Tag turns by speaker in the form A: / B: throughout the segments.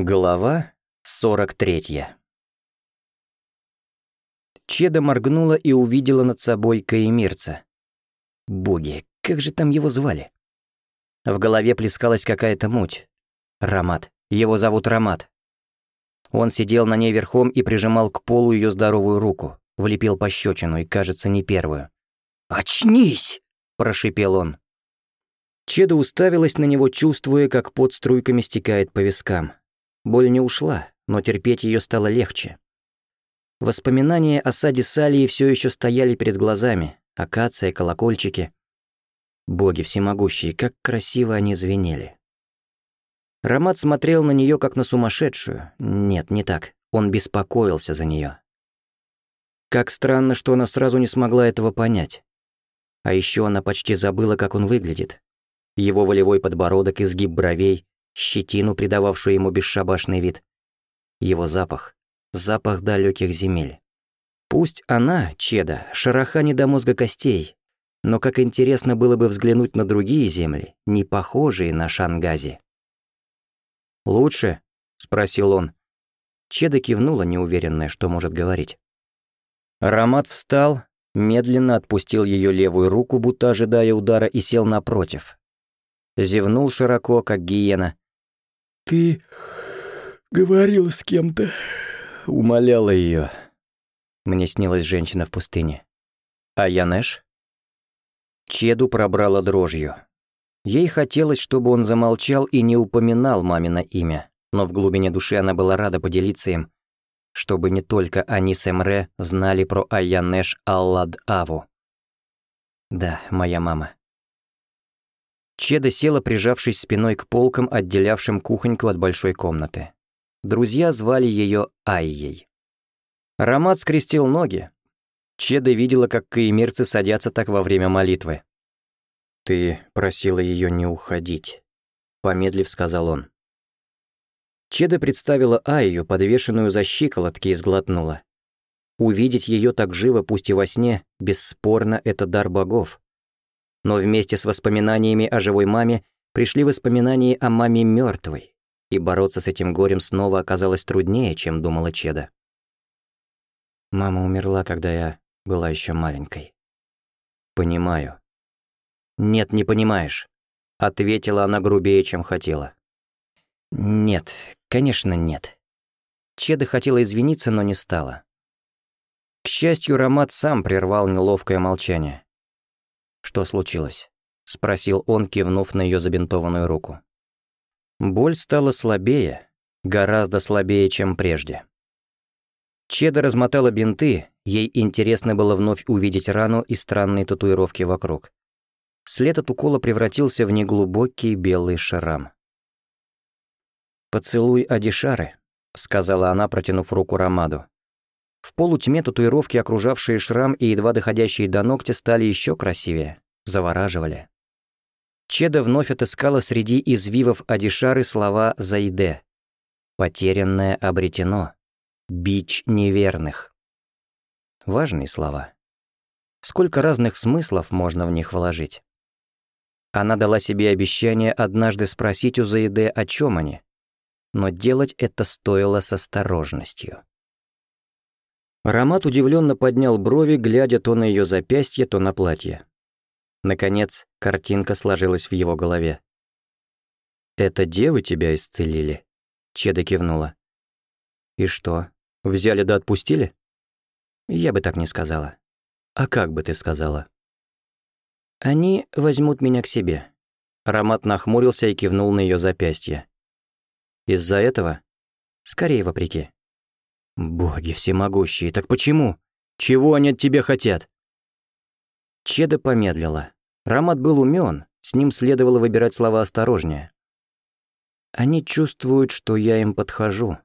A: Глава 43 Чеда моргнула и увидела над собой Каемирца. Боги, как же там его звали? В голове плескалась какая-то муть. Рамат. Его зовут Рамат. Он сидел на ней верхом и прижимал к полу ее здоровую руку, влепил пощечину и, кажется, не первую. «Очнись!» – прошипел он. Чеда уставилась на него, чувствуя, как под струйками стекает по вискам. Боль не ушла, но терпеть ее стало легче. Воспоминания о саде Салии все еще стояли перед глазами, акация, колокольчики. Боги всемогущие, как красиво они звенели. Ромат смотрел на нее как на сумасшедшую. Нет, не так. Он беспокоился за нее. Как странно, что она сразу не смогла этого понять. А еще она почти забыла, как он выглядит. Его волевой подбородок, изгиб бровей, щетину, придававшую ему бесшабашный вид. Его запах. Запах далеких земель. Пусть она, Чеда, шараха не до мозга костей, но как интересно было бы взглянуть на другие земли, не похожие на Шангази. «Лучше?» — спросил он. Чеда кивнула, неуверенная, что может говорить. Ромат встал, медленно отпустил ее левую руку, будто ожидая удара, и сел напротив. Зевнул широко, как гиена,
B: ты говорил с кем-то?»
A: — умоляла ее. Мне снилась женщина в пустыне. «А Янеш?» Чеду пробрала дрожью. Ей хотелось, чтобы он замолчал и не упоминал мамино имя, но в глубине души она была рада поделиться им, чтобы не только они с Эмре знали про Айянеш Аллад-Аву. Да, моя мама. Чеда села, прижавшись спиной к полкам, отделявшим кухоньку от большой комнаты. Друзья звали ее Айей. Ромат скрестил ноги. Чеда видела, как каимирцы садятся так во время молитвы. «Ты просила ее не уходить», — помедлив сказал он. Чеда представила Айю, подвешенную за щиколотки, и сглотнула. Увидеть ее так живо, пусть и во сне, бесспорно, это дар богов. Но вместе с воспоминаниями о живой маме пришли воспоминания о маме мертвой, и бороться с этим горем снова оказалось труднее, чем думала Чеда. Мама умерла, когда я была еще маленькой. Понимаю. Нет, не понимаешь. Ответила она грубее, чем хотела. Нет, конечно, нет. Чеда хотела извиниться, но не стала. К счастью, Ромат сам прервал неловкое молчание. «Что случилось?» — спросил он, кивнув на ее забинтованную руку. Боль стала слабее, гораздо слабее, чем прежде. Чеда размотала бинты, ей интересно было вновь увидеть рану и странные татуировки вокруг. След от укола превратился в неглубокий белый шрам. «Поцелуй Адишары», — сказала она, протянув руку Ромаду. В полутьме татуировки, окружавшие шрам и едва доходящие до ногтя, стали еще красивее, завораживали. Чеда вновь отыскала среди извивов Адишары слова Зайде, «Потерянное обретено. Бич неверных». Важные слова. Сколько разных смыслов можно в них вложить? Она дала себе обещание однажды спросить у Зайде, о чем они. Но делать это стоило с осторожностью. Ромат удивленно поднял брови, глядя то на ее запястье, то на платье. Наконец, картинка сложилась в его голове. «Это девы тебя исцелили?» Чеда кивнула. «И что, взяли да отпустили?» «Я бы так не сказала». «А как бы ты сказала?» «Они возьмут меня к себе». Ромат нахмурился и кивнул на ее запястье. «Из-за этого?» «Скорее вопреки». «Боги всемогущие, так почему? Чего они от тебя хотят?» Чеда помедлила. Рамат был умен, с ним следовало выбирать слова осторожнее. «Они чувствуют, что я им подхожу.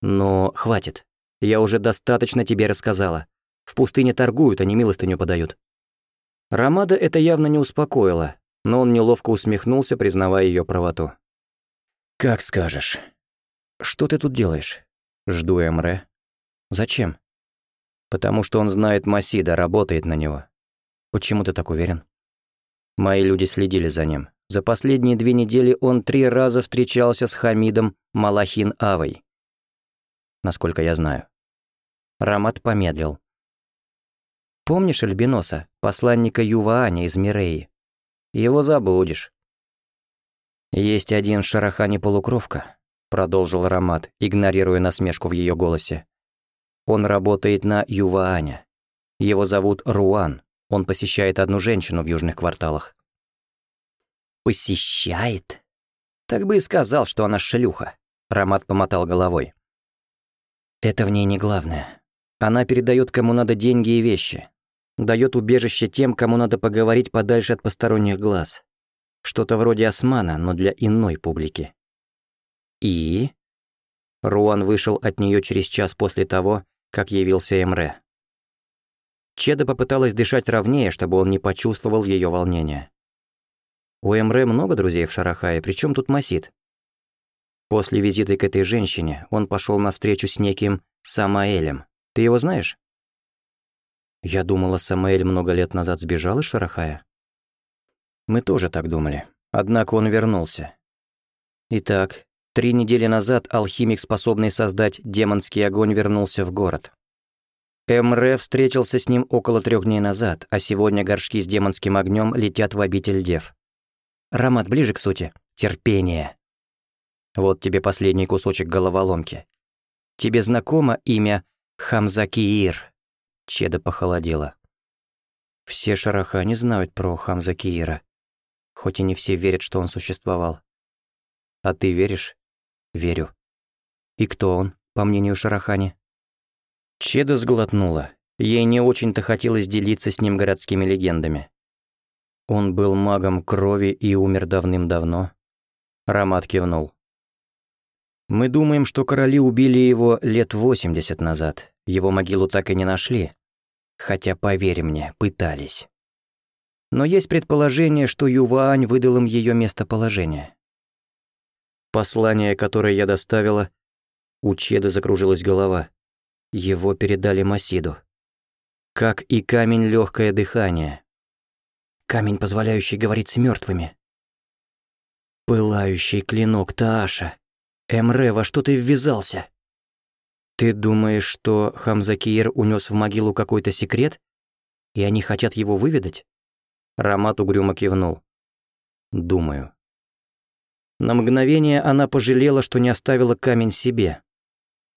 A: Но хватит. Я уже достаточно тебе рассказала. В пустыне торгуют, они милостыню подают». Рамада это явно не успокоило, но он неловко усмехнулся, признавая ее правоту. «Как скажешь. Что ты тут делаешь?» Жду Эмре. Зачем? Потому что он знает Масида, работает на него. Почему ты так уверен? Мои люди следили за ним. За последние две недели он три раза встречался с Хамидом Малахин Авой. Насколько я знаю. Рамат помедлил. Помнишь Альбиноса, посланника Ювааня из Миреи? Его забудешь. Есть один шарахани-полукровка, продолжил Ромат, игнорируя насмешку в ее голосе. Он работает на Ювааня. Его зовут Руан. Он посещает одну женщину в южных кварталах. «Посещает?» «Так бы и сказал, что она шлюха», — Ромат помотал головой. «Это в ней не главное. Она передает, кому надо деньги и вещи. Дает убежище тем, кому надо поговорить подальше от посторонних глаз. Что-то вроде османа, но для иной публики. «И?» Руан вышел от нее через час после того, как явился Эмре. Чеда попыталась дышать ровнее, чтобы он не почувствовал ее волнение. У Эмре много друзей в Шарахае, причем тут Масид. После визита к этой женщине он пошел на встречу с неким Самаэлем. Ты его знаешь? Я думала, Самаэль много лет назад сбежал из Шарахая. Мы тоже так думали. Однако он вернулся. Итак, Три недели назад алхимик, способный создать демонский огонь, вернулся в город. Эмре встретился с ним около трех дней назад, а сегодня горшки с демонским огнем летят в обитель Дев. Ромат, ближе к сути. Терпение. Вот тебе последний кусочек головоломки. Тебе знакомо имя Хамзакиир? Чеда похолодела. Все шараха не знают про Хамзакиира. Хоть и не все верят, что он существовал. А ты веришь? Верю. И кто он, по мнению Шарахани? Чеда сглотнула. Ей не очень-то хотелось делиться с ним городскими легендами. Он был магом крови и умер давным-давно. Рамат кивнул. «Мы думаем, что короли убили его лет 80 назад. Его могилу так и не нашли. Хотя, поверь мне, пытались. Но есть предположение, что Ювань выдал им ее местоположение. Послание, которое я доставила... У Чеда закружилась голова. Его передали Масиду. Как и камень легкое дыхание. Камень, позволяющий говорить с мертвыми. Пылающий клинок Тааша. Эмре, во что ты ввязался? Ты думаешь, что Хамзакиер унес в могилу какой-то секрет? И они хотят его выведать? Рамат угрюмо кивнул. Думаю. На мгновение она пожалела, что не оставила камень себе.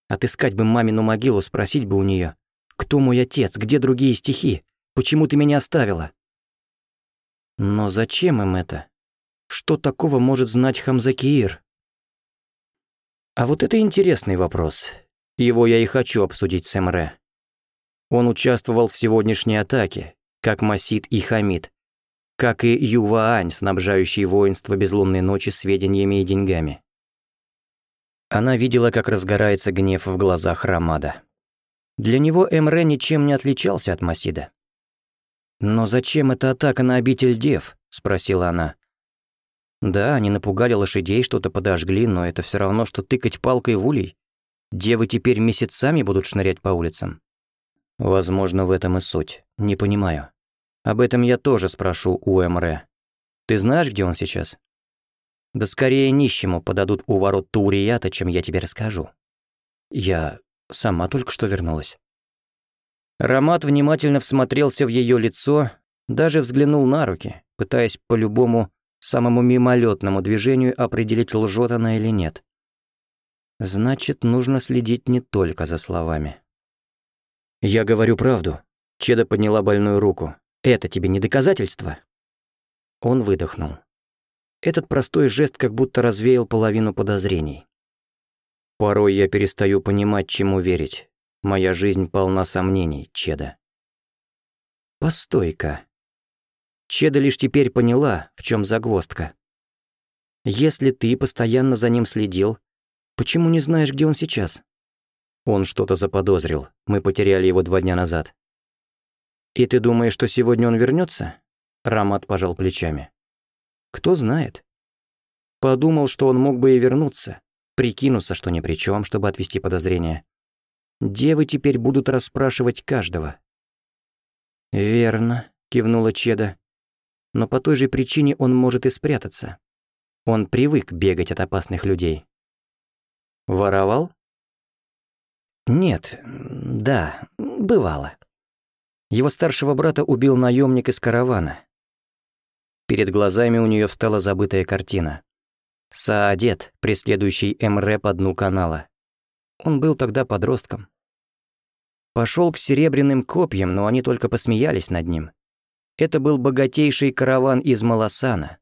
A: Отыскать бы мамину могилу, спросить бы у нее, кто мой отец, где другие стихи, почему ты меня оставила? Но зачем им это? Что такого может знать Хамзакиир? А вот это интересный вопрос. Его я и хочу обсудить с Эмре. Он участвовал в сегодняшней атаке, как Масид и Хамид, как и Юваань, снабжающий воинство безлунной ночи сведениями и деньгами. Она видела, как разгорается гнев в глазах Рамада. Для него Эмре ничем не отличался от Масида. «Но зачем эта атака на обитель Дев?» — спросила она. «Да, они напугали лошадей, что-то подожгли, но это все равно, что тыкать палкой в улей. Девы теперь месяцами будут шнырять по улицам». «Возможно, в этом и суть. Не понимаю». Об этом я тоже спрошу у МР. Ты знаешь, где он сейчас? Да скорее нищему подадут у ворот Таурията, чем я тебе расскажу. Я сама только что вернулась. Ромат внимательно всмотрелся в ее лицо, даже взглянул на руки, пытаясь по любому самому мимолетному движению определить, лжет она или нет. Значит, нужно следить не только за словами. «Я говорю правду», — Чеда подняла больную руку. Это тебе не доказательство?» Он выдохнул. Этот простой жест как будто развеял половину подозрений. «Порой я перестаю понимать, чему верить. Моя жизнь полна сомнений, Чеда». «Постой-ка». Чеда лишь теперь поняла, в чем загвоздка. «Если ты постоянно за ним следил, почему не знаешь, где он сейчас?» Он что-то заподозрил. Мы потеряли его два дня назад. «И ты думаешь, что сегодня он вернется? Рамат пожал плечами. «Кто знает?» Подумал, что он мог бы и вернуться, прикинуться, что ни при чем, чтобы отвести подозрения. Девы теперь будут расспрашивать каждого. «Верно», — кивнула Чеда. «Но по той же причине он может и спрятаться. Он привык бегать от опасных людей». «Воровал?» «Нет, да, бывало. Его старшего брата убил наемник из каравана. Перед глазами у нее встала забытая картина. Саадет, преследующий Эмре по дну канала. Он был тогда подростком. Пошел к серебряным копьям, но они только посмеялись над ним. Это был богатейший караван из Маласана.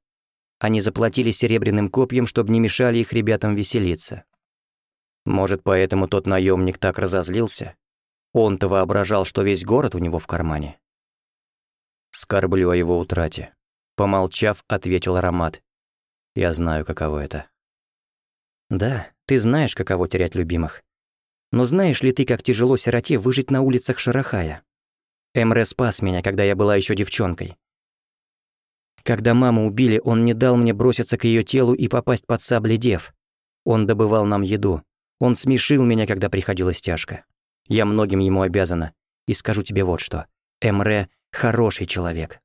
A: Они заплатили серебряным копьям, чтобы не мешали их ребятам веселиться. Может, поэтому тот наемник так разозлился? Он-то воображал, что весь город у него в кармане. «Скорблю о его утрате», — помолчав, ответил Аромат. «Я знаю, каково это». «Да, ты знаешь, каково терять любимых. Но знаешь ли ты, как тяжело сироте выжить на улицах Шарахая? Эмре спас меня, когда я была еще девчонкой. Когда маму убили, он не дал мне броситься к ее телу и попасть под сабли дев. Он добывал нам еду. Он смешил меня, когда приходилась тяжко. Я многим ему обязана. И скажу тебе вот что. Эмре – хороший человек.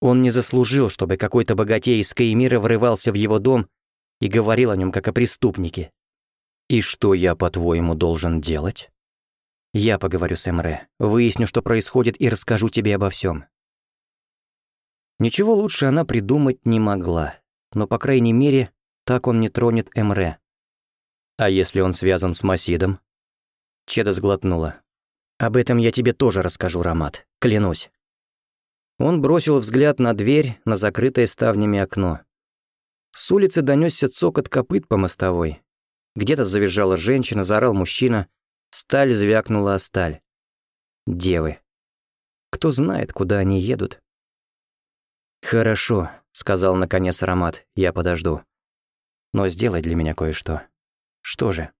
A: Он не заслужил, чтобы какой-то богатей из Каимира врывался в его дом и говорил о нем как о преступнике. И что я, по-твоему, должен делать? Я поговорю с Эмре, выясню, что происходит, и расскажу тебе обо всем. Ничего лучше она придумать не могла, но, по крайней мере, так он не тронет Эмре. А если он связан с Масидом? Чеда сглотнула. «Об этом я тебе тоже расскажу, Ромат, клянусь». Он бросил взгляд на дверь, на закрытое ставнями окно. С улицы донёсся цокот копыт по мостовой. Где-то завизжала женщина, заорал мужчина. Сталь звякнула о сталь. Девы. Кто знает, куда они едут. «Хорошо», — сказал наконец Ромат, — «я подожду. Но сделай для меня кое-что». «Что же?»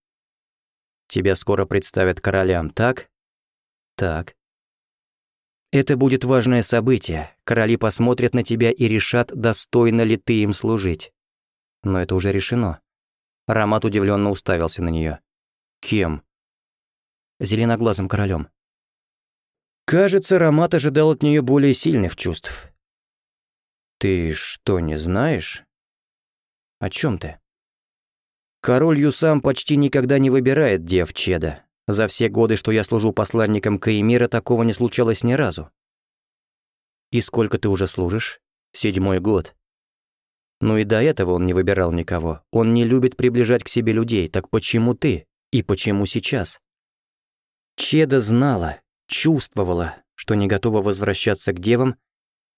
A: Тебя скоро представят королям, так? Так. Это будет важное событие. Короли посмотрят на тебя и решат, достойно ли ты им служить. Но это уже решено. Ромат удивленно уставился на нее. Кем? Зеленоглазым королем. Кажется, Ромат ожидал от нее более сильных чувств. Ты что, не знаешь? О чем ты? Король Юсам почти никогда не выбирает дев Чеда. За все годы, что я служу посланником Каимира, такого не случалось ни разу. И сколько ты уже служишь? Седьмой год. Ну и до этого он не выбирал никого. Он не любит приближать к себе людей. Так почему ты? И почему сейчас? Чеда знала, чувствовала, что не готова возвращаться к девам,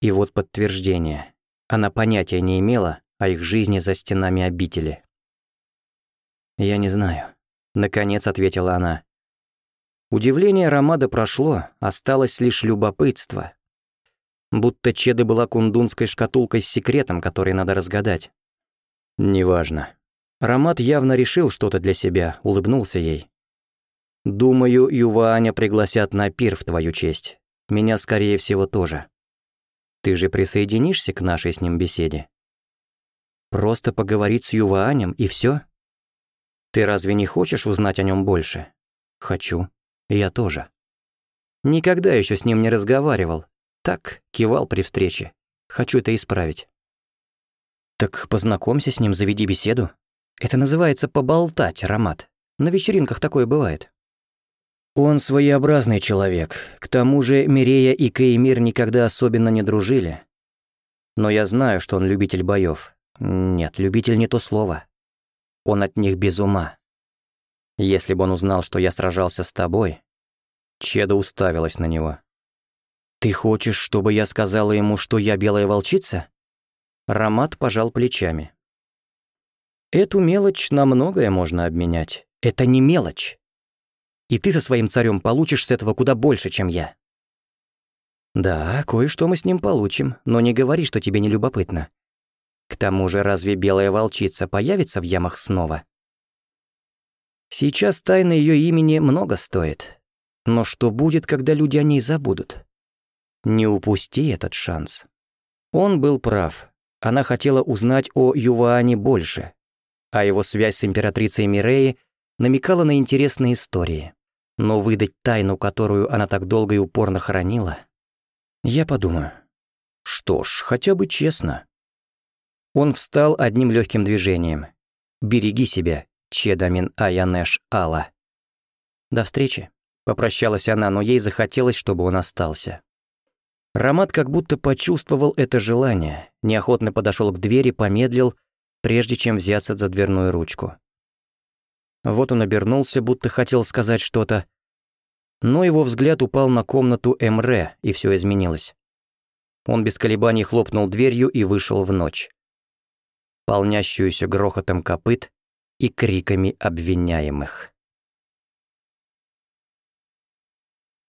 A: и вот подтверждение. Она понятия не имела о их жизни за стенами обители. «Я не знаю», — наконец ответила она. Удивление Ромада прошло, осталось лишь любопытство. Будто Чеда была кундунской шкатулкой с секретом, который надо разгадать. «Неважно». Ромад явно решил что-то для себя, улыбнулся ей. «Думаю, Ювааня пригласят на пир в твою честь. Меня, скорее всего, тоже. Ты же присоединишься к нашей с ним беседе?» «Просто поговорить с Юваанем, и все? Ты разве не хочешь узнать о нем больше? Хочу. Я тоже. Никогда еще с ним не разговаривал. Так кивал при встрече. Хочу это исправить. Так познакомься с ним, заведи беседу. Это называется поболтать, Ромат. На вечеринках такое бывает. Он своеобразный человек. К тому же Мирея и Кеймир никогда особенно не дружили. Но я знаю, что он любитель боёв. Нет, любитель не то слово он от них без ума. Если бы он узнал, что я сражался с тобой...» Чеда уставилась на него. «Ты хочешь, чтобы я сказала ему, что я белая волчица?» Ромат пожал плечами. «Эту мелочь на многое можно обменять. Это не мелочь. И ты со своим царем получишь с этого куда больше, чем я». «Да, кое-что мы с ним получим, но не говори, что тебе не любопытно. К тому же, разве белая волчица появится в ямах снова? Сейчас тайна ее имени много стоит. Но что будет, когда люди о ней забудут? Не упусти этот шанс. Он был прав. Она хотела узнать о Юваане больше, а его связь с императрицей Миреи намекала на интересные истории. Но выдать тайну, которую она так долго и упорно хранила... Я подумаю. Что ж, хотя бы честно. Он встал одним легким движением. «Береги себя, Чедамин Аянеш Алла». «До встречи», — попрощалась она, но ей захотелось, чтобы он остался. Ромат как будто почувствовал это желание, неохотно подошел к двери, помедлил, прежде чем взяться за дверную ручку. Вот он обернулся, будто хотел сказать что-то, но его взгляд упал на комнату Эмре, и все изменилось. Он без колебаний хлопнул дверью и вышел в ночь полнящуюся грохотом копыт и криками обвиняемых.